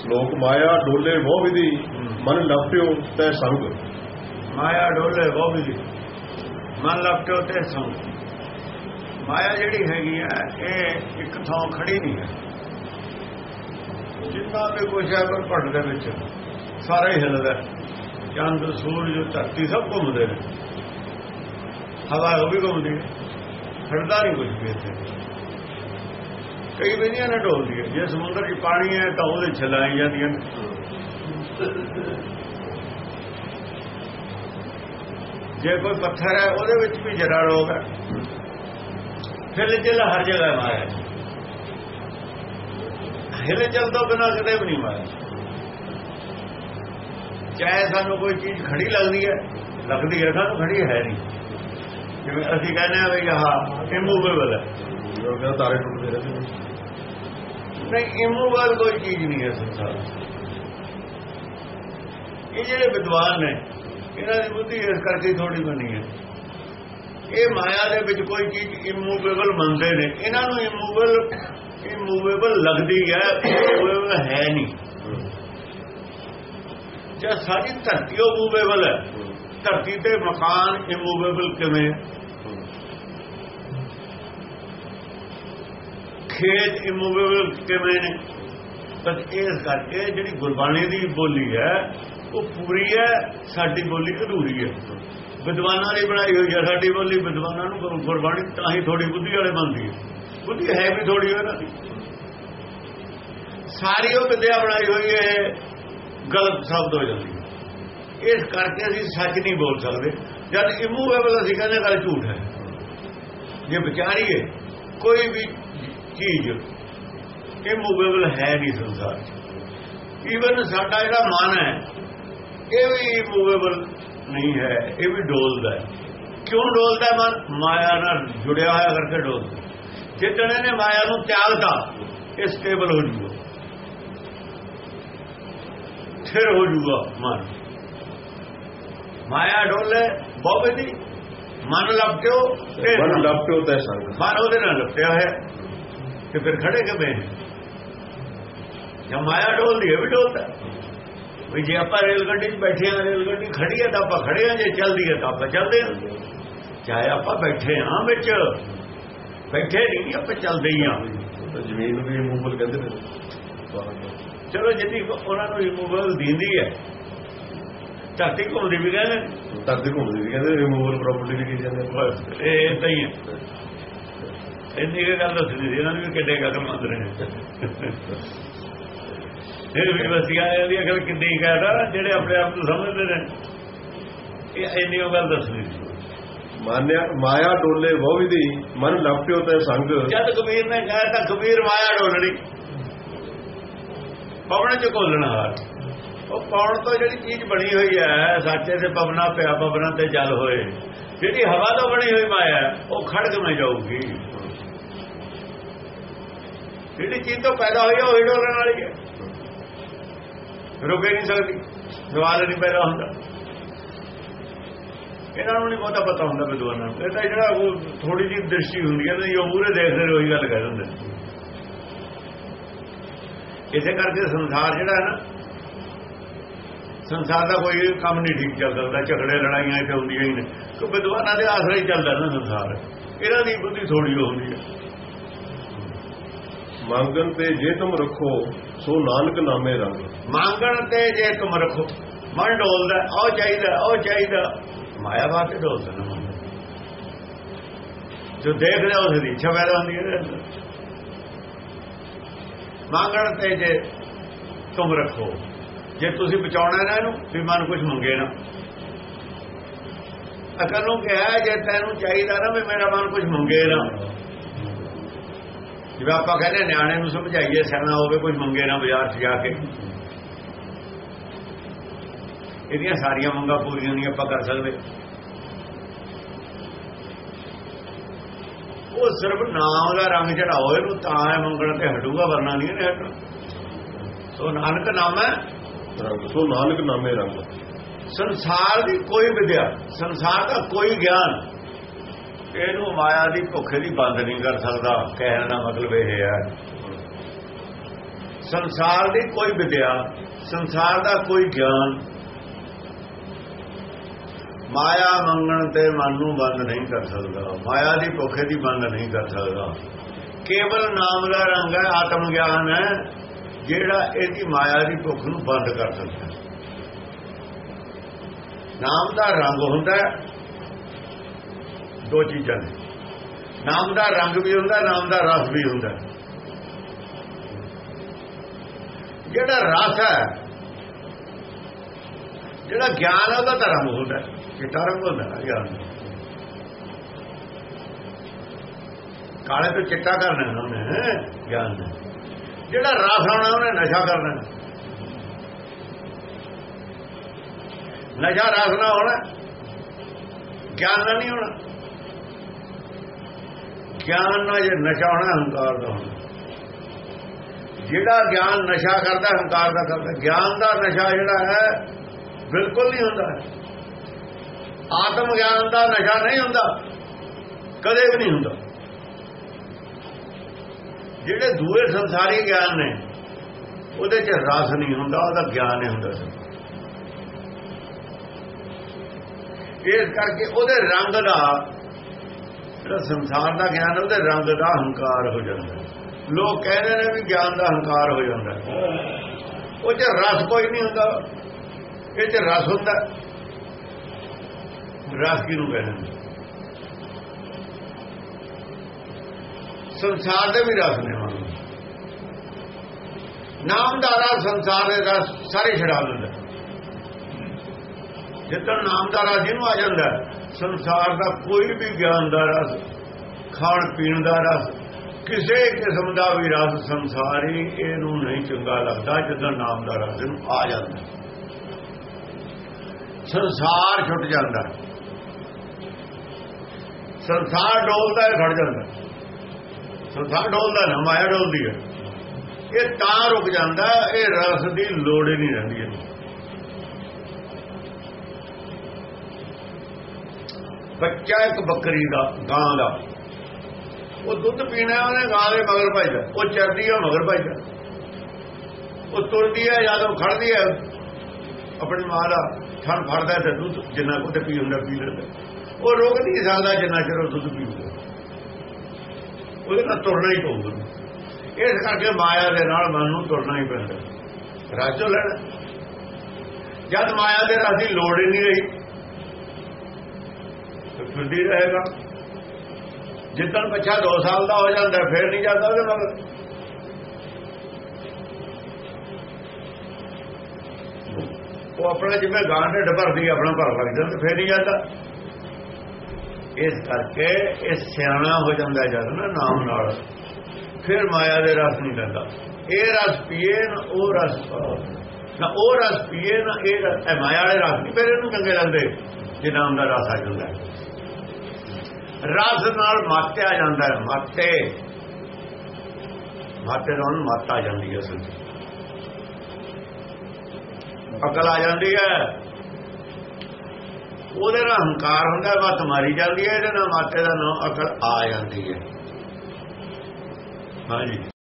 ਸ਼ਲੋਕ ਮਾਇਆ ਡੋਲੇ ਮੋਹ ਵਿਧੀ। ਮਨ ਲਪਟਿਓ ਤੈ ਸੰਗ ਮਾਇਆ ਡੋਲੇ ਉਹ ਵੀ ਮਨ ਲਪਟੋ ਤੇ ਸੰ ਮਾਇਆ ਜਿਹੜੀ ਹੈਗੀ ਆ ਇਹ ਇੱਕ ਥਾਂ ਖੜੀ ਨਹੀਂ ਹੈ। ਜਿੰਨਾ ਵੀ ਕੁਛ ਹੈ ਪਰ ਪੱਟ ਦੇ ਵਿੱਚ ਸਾਰਾ ਹੀ ਹਿੱਲਦਾ ਚੰਦ ਸੂਰਜ ਧਰਤੀ ਸਭ ਘੁੰਮਦੇ ਨੇ। ਹਵਾ ਉਹ ਵੀ ਘੁੰਮਦੀ ਹੈ। ਖੜਦਾ ਨਹੀਂ ਕੁਝ ਵੀ ਇੱਥੇ। ਕਈ ਵੇਲੀਆਂ ਨਾਲ ਡੋਲਦੀ ਹੈ ਜੇ ਸਮੁੰਦਰ 'ਚ ਪਾਣੀ ਹੈ ਤਾਂ ਉਹਦੇ ਛਲਾਈ ਜਾਂਦੀਆਂ ਨੇ। ਜੇ ਕੋਈ ਪੱਥਰ ਹੈ ਉਹਦੇ ਵਿੱਚ ਵੀ ਜਰਾ ਰੋਗ ਹੈ। ਹਿਲ ਜਲ ਹਰ ਜਗ੍ਹਾ ਮਾਇਆ ਹਿਲ ਜਲ ਤੋਂ ਬਿਨਾਂ ਕਿਤੇ ਵੀ ਨਹੀਂ ਮਾਇਆ ਚਾਹੇ ਸਾਨੂੰ ਕੋਈ ਚੀਜ਼ ਖੜੀ ਲੱਗਦੀ ਹੈ ਲੱਗਦੀ ਹੈ ਸਾਨੂੰ ਖੜੀ ਹੈ ਨਹੀਂ। ਜਿਵੇਂ ਅਸੀਂ ਕਹਿੰਦੇ ਆ ਵੀ ਆਹ ਇਮੂਵੇਬਲ ਹੈ। ਕਹਿੰਦਾ ਤਾਰੇ ਟੁੱਟਦੇ ਰਹਿੰਦੇ ਨੇ। ਨਹੀਂ ਇਮੂਵੇਬਲ ਕੋਈ ਚੀਜ਼ ਨਹੀਂ ਹੈ ਸੰਸਾਰ ਇਹ ਜਿਹੜੇ ਵਿਦਵਾਨ ਨੇ, ਇਹਨਾਂ ਦੀ ਬੁੱਧੀ ਇਸ ਕਰਕੇ ਥੋੜੀ ਬਣੀ ਹੈ। ਇਹ ਮਾਇਆ ਦੇ ਵਿੱਚ ਕੋਈ ਚੀਜ਼ ਇਮੂਵੇਬਲ ਮੰਨਦੇ ਨੇ। ਇਹਨਾਂ ਨੂੰ ਇਮੂਵੇਬਲ ਇਮੂਵੇਬਲ ਲੱਗਦੀ ਹੈ ਇਮੂਵੇਬਲ ਹੈ ਨਹੀਂ। ਜੇ ਸਾਡੀ ਧਰਤੀ ਉਹ ਮੂਵੇਬਲ ਹੈ। ਧਰਤੀ ਤੇ ਮਕਾਨ ਇਮੂਵੇਬਲ ਕਿਵੇਂ ਖੇਤ ਇਮੂਵੇਬਲ ਕਿਵੇਂ ਨੇ? ਬਸ ਇਸ ਕਰਕੇ ਜਿਹੜੀ ਗੁਰਬਾਣੀ ਦੀ ਬੋਲੀ ਹੈ, ਉਹ ਪੂਰੀ ਹੈ, ਸਾਡੀ ਬੋਲੀ ਅਧੂਰੀ ਹੈ। ਵਿਦਵਾਨਾਂ ਨੇ ਬਣਾਈ ਹੋਈ ਹੈ ਸਾਡੀ ਬੋਲੀ, ਵਿਦਵਾਨਾਂ ਨੂੰ ਗੁਰਬਾਣੀ ਤਾਂ ਹੀ ਥੋੜੀ ਬੁੱਧੀ ਵਾਲੇ ਬਣਦੀ ਹੈ। ਬੁੱਧੀ ਹੈ ਵੀ ਥੋੜੀ ਉਹਨਾਂ ਦੀ ਸਾਰੀ ਉਹ ਵਿਦਿਆ ਬਣਾਈ ਹੋਈ ਹੈ, ਗਲਤ ਸ਼ਬਦ ਹੋ ਜਾਂਦੀ ਹੈ। ਇਸ ਕਰਕੇ ਅਸੀਂ ਸੱਚ ਨਹੀਂ ਬੋਲ ਸਕਦੇ। ਜਦ ਇਮੂਵੇਬਲ ਅਸੀਂ ਕਹਿੰਦੇ ਗੱਲ ਝੂਠ ਹੈ। ਜੇ ਵਿਚਾਰੀਏ ਕੋਈ ਵੀ ਚੀਜ਼ ਇਮੂਵੇਬਲ ਹੈ ਨਹੀਂ ਸੰਸਾਰ 'ਚ। ਈਵਨ ਸਾਡਾ ਜਿਹੜਾ ਮਨ ਹੈ ਇਹ ਵੀ ਇਮੂਵੇਬਲ ਨਹੀਂ ਹੈ ਇਹ ਵੀ ਡੋਲਦਾ ਹੈ। ਕਿਉਂ ਡੋਲਦਾ ਹੈ ਮਨ? ਮਾਇਆ ਨਾਲ ਜੁੜਿਆ ਹੋਇਆ ਕਰਕੇ ਡੋਲਦਾ ਜਿੱਦਣ ਇਹਨੇ ਮਾਇਆ ਨੂੰ ਤਿਆਗਦਾ ਇਹ ਸਟੇਬਲ ਹੋ ਜੂਗਾ। ਫਿਰ ਹੋ ਜੂਗਾ ਮਨ। ਮਾਇਆ ਡੋਲੇ ਬਹੁ ਦੀ ਮਨ ਤੇ ਮਨ ਲਪਟਿਓ ਤੈ ਸੰਗ ਮਨ ਉਹਦੇ ਨਾਲ ਲਪਟਿਆ ਹੋਇਆ ਤੇ ਫਿਰ ਖੜੇ ਕਿਵੇਂ ਜਾਂ ਮਾਇਆ ਡੋਲਦੀ ਹੈ ਵੀ ਡੋਲਦਾ। ਵੀ ਜੇ ਆਪਾਂ ਰੇਲ ਗੱਡੀ 'ਚ ਬੈਠੇ ਆ ਰੇਲ ਗੱਡੀ ਖੜੀ ਹੈ ਤਾਂ ਆਪਾਂ ਖੜੇ ਆ ਜੇ ਚੱਲਦੀ ਹੈ ਤਾਂ ਆਪਾਂ ਚੱਲਦੇ ਆ ਚਾਹੇ ਆਪਾਂ ਬੈਠੇ ਆ ਵਿੱਚ ਬੈਠੇ ਨਹੀਂ ਆਪਾਂ ਚੱਲਦੇ ਹੀ ਆ ਤਾਂ ਜ਼ਮੀਨ ਨੂੰ ਵੀ ਮੂਵਲ ਕਹਿੰਦੇ ਨੇ। ਚਲੋ ਕੁ ਉਹਨਾਂ ਨੂੰ ਰਿਮੂਵਲ ਦਿੰਦੀ ਹੈ। ਧਰਤੀ ਘੁੰਮਦੀ ਵੀ ਕਹਿੰਦੇ। ਧਰਤੀ ਘੁੰਮਦੀ ਵੀ ਕਹਿੰਦੇ ਰਿਮੂਵਲ ਪ੍ਰਾਪਰਟੀ ਵੀ ਕੀ ਜਾਂਦੇ ਬਸ ਇਹ ਇਦਾਂ ਹੀ ਹੈ। ਇੰਨੀ ਕੁ ਗੱਲ ਦੱਸਣੀ ਸੀ ਇਹਨਾਂ ਨੂੰ ਵੀ ਕਿੱਡੇ ਕਦਮ ਰਹੇ ਇਹ ਵੀ ਵਸੀਆ ਦੀ ਅਗਲ ਕਿੰਨੀ ਕਹਦਾ ਜਿਹੜੇ ਆਪਣੇ ਆਪ ਨੂੰ ਸਮਝਦੇ ਨੇ। ਇਹ ਇੰਨੀ ਉਹ ਗੱਲ ਦੱਸਣੀ ਸੀ। ਮਾਨਿਆ ਮਾਇਆ ਡੋਲੇ ਬਹੁ ਵਿਧੀ ਮਨ ਲਪਟਿਓ ਤੈ ਸੰਗ। ਜਦ ਕਬੀਰ ਨੇ ਕਿਹਾ ਤਾਂ ਕਬੀਰ ਮਾਇਆ ਡੋਲਣੀ। ਪਵਨ ਚ ਘੋਲਣਾ ਉਹ ਪੌਣ ਤੋਂ ਜਿਹੜੀ ਚੀਜ਼ ਬਣੀ ਹੋਈ ਹੈ ਸਾਚੇ ਤੇ ਪਵਨਾ ਪਿਆ ਪਵਨਾਂ ਤੇ ਜਲ ਹੋਏ। ਜਿਹੜੀ ਹਵਾ ਤੋਂ ਬਣੀ ਹੋਈ ਮਾਇਆ ਉਹ ਖੜਕ ਮੈਂ ਜਾਊਗੀ। ਜਿਹੜੀ ਚੀਜ਼ ਤੋਂ ਪੈਦਾ ਹੋਈ ਹੈ ਉਹ ਹੀ ਡੋਲਣ ਵਾਲੀ ਹੈ ਰੁਕੇ ਨਹੀਂ ਸਕਦੀ। ਸਵਾਲ ਨਹੀਂ ਪੈਦਾ ਹੁੰਦਾ। ਇਹਨਾਂ ਨੂੰ ਨਹੀਂ ਬਹੁਤਾ ਪਤਾ ਹੁੰਦਾ ਵਿਦਵਾਨਾਂ ਨੂੰ। ਇਹ ਤਾਂ ਜਿਹੜਾ ਉਹ ਥੋੜੀ ਜਿਹੀ ਦ੍ਰਿਸ਼ਟੀ ਹੁੰਦੀ ਹੈ ਨਾ ਉਹ ਮੂਰੇ ਦੇਖਦੇ ਨੇ ਉਹੀ ਗੱਲ ਕਹਿ ਦਿੰਦੇ ਇਸੇ ਕਰਕੇ ਸੰਸਾਰ ਜਿਹੜਾ ਹੈ ਨਾ, ਸੰਸਾਰ ਦਾ ਕੋਈ ਕੰਮ ਨਹੀਂ ਠੀਕ ਚੱਲ ਸਕਦਾ। ਝਗੜੇ, ਲੜਾਈਆਂ ਇੱਥੇ ਹੁੰਦੀਆਂ ਹੀ ਨੇ। ਕਿ ਵਿਦਵਾਨਾਂ ਦੇ ਆਸਰੇ ਹੀ ਚੱਲਦਾ ਨਾ ਸੰਸਾਰ। ਇਹਨਾਂ ਦੀ ਬੁੱਧੀ ਥੋੜੀ ਹੁੰਦੀ ਹੈ ਮੰਗਣ ਤੇ ਜੇ ਤੁਮ ਰੱਖੋ, ਸੋ ਨਾਨਕ ਨਾਮੇ ਰੰਗ। ਮੰਗਣ ਤੇ ਜੇ ਤੁਮ ਰੱਖੋ, ਮਨ ਡੋਲਦਾ, ਉਹ ਚਾਹੀਦਾ ਉਹ ਚਾਹੀਦਾ। ਮਾਇਆ ਬਾਤ ਡੋਲਦਾ ਨਾ ਜੋ ਦੇਖ ਰਿਹਾ ਉਸ ਦੀ ਇੱਛਾ ਪੈਦਾ ਹੁੰਦੀ ਹੈ ਮੰਗਣ ਤੇ ਜੇ ਤੁਮ ਰੱਖੋ, ਜੇ ਤੁਸੀਂ ਬਚਾਉਣਾ ਨਾ ਇਹਨੂੰ, ਵੀ ਮਨ ਕੁਝ ਮੰਗੇ ਨਾ। ਅਕਲ ਨੂੰ ਕਿਹਾ, ਜੇ ਤੈਨੂੰ ਚਾਹੀਦਾ ਨਾ ਵੀ ਮੇਰਾ ਮਨ ਕੁਝ ਮੰਗੇ ਨਾ। ਜਿਵੇਂ ਆਪਾਂ ਕਹਿੰਦੇ ਨਿਆਣੇ ਨੂੰ ਸਮਝਾਈਏ ਸਿਆਣਾ ਹੋਵੇ ਕੁਝ ਮੰਗੇ ਨਾ ਬਾਜ਼ਾਰ 'ਚ ਜਾ ਕੇ। ਇਹਦੀਆਂ ਸਾਰੀਆਂ ਮੰਗਾਂ ਪੂਰੀਆਂ ਨਹੀਂ ਆਪਾਂ ਕਰ ਸਕਦੇ। ਉਹ ਸਿਰਫ ਨਾਮ ਦਾ ਰੰਗ ਚੜਾਓ ਇਹਨੂੰ ਤਾਂ ਹੈ ਮੰਗਣ ਤੇ ਹਟੂਗਾ ਵਰਨਾ ਨਹੀਂ ਇਹਨੇ ਹਟਣਾ। ਸੋ ਨਾਨਕ ਨਾਮ ਹੈ। ਸੋ ਨਾਨਕ ਨਾਮੇ ਰੰਗ। ਸੰਸਾਰ ਦੀ ਕੋਈ ਵਿਦਿਆ ਸੰਸਾਰ ਦਾ ਕੋਈ ਗਿਆਨ ਇਹਨੂੰ ਮਾਇਆ ਦੀ ਭੁੱਖੇ ਦੀ ਬੰਦ ਨਹੀਂ ਕਰ ਸਕਦਾ। ਕਹਿਣ ਦਾ ਮਤਲਬ ਇਹ ਹੈ। ਸੰਸਾਰ ਦੀ ਕੋਈ ਵਿਦਿਆ, ਸੰਸਾਰ ਦਾ ਕੋਈ ਗਿਆਨ ਮਾਇਆ ਮੰਗਣ ਤੇ ਮਨ ਨੂੰ ਬੰਦ ਨਹੀਂ ਕਰ ਸਕਦਾ। ਮਾਇਆ ਦੀ ਭੁੱਖੇ ਦੀ ਬੰਦ ਨਹੀਂ ਕਰ ਸਕਦਾ। ਕੇਵਲ ਨਾਮ ਦਾ ਰੰਗ ਹੈ, ਆਤਮ ਗਿਆਨ ਹੈ, ਜਿਹੜਾ ਇਹਦੀ ਮਾਇਆ ਦੀ ਭੁੱਖ ਨੂੰ ਬੰਦ ਕਰ ਸਕਦਾ। ਨਾਮ ਦਾ ਰੰਗ ਹੁੰਦਾ ਹੈ। ਦੋ ਚੀਜ਼ਾਂ ਨੇ। ਨਾਮ ਦਾ ਰੰਗ ਵੀ ਹੁੰਦਾ, ਨਾਮ ਦਾ ਰਸ ਵੀ ਹੁੰਦਾ। ਜਿਹੜਾ ਰਸ ਹੈ, ਜਿਹੜਾ ਗਿਆਨ ਹੈ, ਉਹਦਾ ਤਾਂ ਰੰਗ ਹੁੰਦਾ ਚਿੱਟਾ ਰੰਗ ਹੁੰਦਾ ਗਿਆਨ ਕਾਲੇ ਤੋਂ ਚਿੱਟਾ ਕਰਨਾ ਹੈ ਉਹਨੇ ਗਿਆਨ ਦਾ। ਜਿਹੜਾ ਰਸ ਆਉਣਾ, ਉਹਨੇ ਨਸ਼ਾ ਕਰਨਾ ਹੈ। ਨਸ਼ਾ ਰਸ ਨਾ ਹੋਣਾ, ਗਿਆਨ ਨਾਲ ਨਹੀਂ ਹੋਣਾ। ਗਿਆਨ ਨਾਲ ਜੇ ਨਸ਼ਾ ਹੋਣਾ, ਹੰਕਾਰ ਦਾ ਹੋਣਾ। ਜਿਹੜਾ ਗਿਆਨ ਨਸ਼ਾ ਕਰਦਾ, ਹੰਕਾਰ ਦਾ ਕਰਦਾ। ਗਿਆਨ ਦਾ ਨਸ਼ਾ ਜਿਹੜਾ ਹੈ, ਬਿਲਕੁਲ ਨਹੀਂ ਹੁੰਦਾ। ਆਤਮ ਗਿਆਨ ਦਾ ਨਸ਼ਾ ਨਹੀਂ ਹੁੰਦਾ। ਕਦੇ ਵੀ ਨਹੀਂ ਹੁੰਦਾ। ਜਿਹੜੇ ਦੂਏ ਸੰਸਾਰੀ ਗਿਆਨ ਨੇ, ਉਹਦੇ 'ਚ ਰਸ ਨਹੀਂ ਹੁੰਦਾ, ਉਹਦਾ ਗਿਆਨ ਹੀ ਹੁੰਦਾ। ਸੀ ਇਸ ਕਰਕੇ ਉਹਦੇ ਰੰਗ ਦਾ ਜਿਹੜਾ ਸੰਸਾਰ ਦਾ ਗਿਆਨ ਉਹਦੇ ਰੰਗ ਦਾ ਹੰਕਾਰ ਹੋ ਜਾਂਦਾ ਹੈ। ਲੋਕ ਕਹਿੰਦੇ ਨੇ ਵੀ ਗਿਆਨ ਦਾ ਹੰਕਾਰ ਹੋ ਜਾਂਦਾ ਉਹ 'ਚ ਰਸ ਕੋਈ ਨਹੀਂ ਹੁੰਦਾ। ਇਹ 'ਚ ਰਸ ਹੁੰਦਾ ਰਸ ਕਿਹਨੂੰ ਕਹਿੰਦੇ ਨੇ? ਸੰਸਾਰ ਦੇ ਵੀ ਰਸ ਨੇ ਮਨ ਨਾਮ ਦਾ ਰਸ, ਸੰਸਾਰ ਦੇ ਰਸ, ਸਾਰੇ ਛਡਾ ਦਿੰਦਾ ਜਿੱਦਣ ਨਾਮ ਦਾ ਰਸ ਜਿਹਨੂੰ ਆ ਜਾਂਦਾ ਸੰਸਾਰ ਦਾ ਕੋਈ ਵੀ ਗਿਆਨ ਦਾ ਰਸ, ਖਾਣ ਪੀਣ ਦਾ ਰਸ, ਕਿਸੇ ਕਿਸਮ ਦਾ ਵੀ ਰਸ ਸੰਸਾਰੀ ਇਹਨੂੰ ਨਹੀਂ ਚੰਗਾ ਲੱਗਦਾ ਜਦੋਂ ਨਾਮ ਦਾ ਰਸ ਇਹਨੂੰ ਆ ਜਾਂਦਾ ਸੰਸਾਰ ਛੁੱਟ ਜਾਂਦਾ ਸੰਸਾਰ ਡੋਲਦਾ ਹੈ, ਖੜ ਜਾਂਦਾ ਸੰਸਾਰ ਡੋਲਦਾ ਨਾ ਮਾਇਆ ਡੋਲਦੀ ਹੈ। ਇਹ ਤਾਂ ਰੁਕ ਜਾਂਦਾ ਇਹ ਰਸ ਦੀ ਲੋੜ ਹੀ ਨਹੀਂ ਰਹਿੰਦੀ ਇਹਨੂੰ। ਬੱਚਾ ਇੱਕ ਬੱਕਰੀ ਦਾ, ਗਾਂ ਦਾ। ਉਹ ਦੁੱਧ ਪੀਣਾ ਉਹਨੇ ਗਾਂ ਦੇ ਮਗਰ ਭਜਦਾ ਉਹ ਚਰਦੀ ਹੈ ਮਗਰ ਭਜਦਾ ਉਹ ਤੁਰਦੀ ਹੈ, ਜਾਂ ਉਹ ਖੜਦੀ ਹੈ। ਆਪਣੀ ਮਾਂ ਦਾ ਥਣ ਫੜਦਾ ਤੇ ਦੁੱਧ ਜਿੰਨਾ ਕੁ ਪੀ ਹੁੰਦਾ ਪੀ ਲੈਂਦਾ। ਉਹ ਰੁਕ ਨਹੀਂ ਸਕਦਾ ਜਿੰਨਾ ਚਿਰ ਉਹ ਦੁੱਧ ਪੀਊਗਾ ਉਹਦੇ ਨਾਲ ਤੁਰਨਾ ਹੀ ਪਊਗਾ। ਇਸ ਕਰਕੇ ਮਾਇਆ ਦੇ ਨਾਲ ਮਨ ਨੂੰ ਤੁਰਨਾ ਹੀ ਪੈਂਦਾ। ਰਾਜੋ ਲੈਣਾ। ਜਦ ਮਾਇਆ ਦੇ ਰਸ ਲੋੜ ਹੀ ਨਹੀਂ ਰਹੀ ਤੇ ਰਹੇਗਾ। ਜਿੱਦਣ ਬੱਚਾ 2 ਸਾਲ ਦਾ ਹੋ ਜਾਂਦਾ, ਫਿਰ ਨਹੀਂ ਜਾਂਦਾ ਉਹਦੇ ਨਾਲ ਉਹ ਆਪਣਾ ਜਿਵੇਂ ਗਾਂ ਢਿੱਡ ਭਰਦੀ, ਆਪਣਾ ਭਰ ਲੱਗ ਜਾਂਦਾ ਫਿਰ ਨਹੀਂ ਜਾਂਦਾ। ਇਸ ਕਰਕੇ ਇਹ ਸਿਆਣਾ ਹੋ ਜਾਂਦਾ ਜਦ ਨਾ, ਨਾਮ ਨਾਲ। ਫਿਰ ਮਾਇਆ ਦੇ ਰਸ ਨਹੀਂ ਲੈਂਦਾ ਇਹ ਰਸ ਪੀਏ ਨਾ, ਉਹ ਰਸ ਨਾ ਉਹ ਰਸ ਪੀਏ ਨਾ ਇਹ ਮਾਇਆ ਵਾਲੇ ਰਸ ਨਹੀਂ, ਫਿਰ ਇਹਨੂੰ ਚੰਗੇ ਲੱਗਦੇ, ਜੇ ਨਾਮ ਦਾ ਰਸ ਆ ਜਾਂਦਾ। ਰਸ ਨਾਲ ਮਾਤਿਆ ਜਾਂਦਾ ਹੈ ਮਾਤੇ ਮਾਤੇ ਨਾਲ ਮੱਤ ਆ ਜਾਂਦੀ ਹੈ ਅਸਲ ਅਕਲ ਆ ਜਾਂਦੀ ਹੈ। ਉਹਦੇ ਨਾਲ ਹੰਕਾਰ ਹੁੰਦਾ, ਮੱਤ ਮਾਰੀ ਜਾਂਦੀ ਹੈ, ਇਹਦੇ ਨਾਲ ਮਾਤੇ ਦਾ ਨਾਮ ਅਕਲ ਆ ਜਾਂਦੀ ਹੈ। ਹਾਂਜੀ।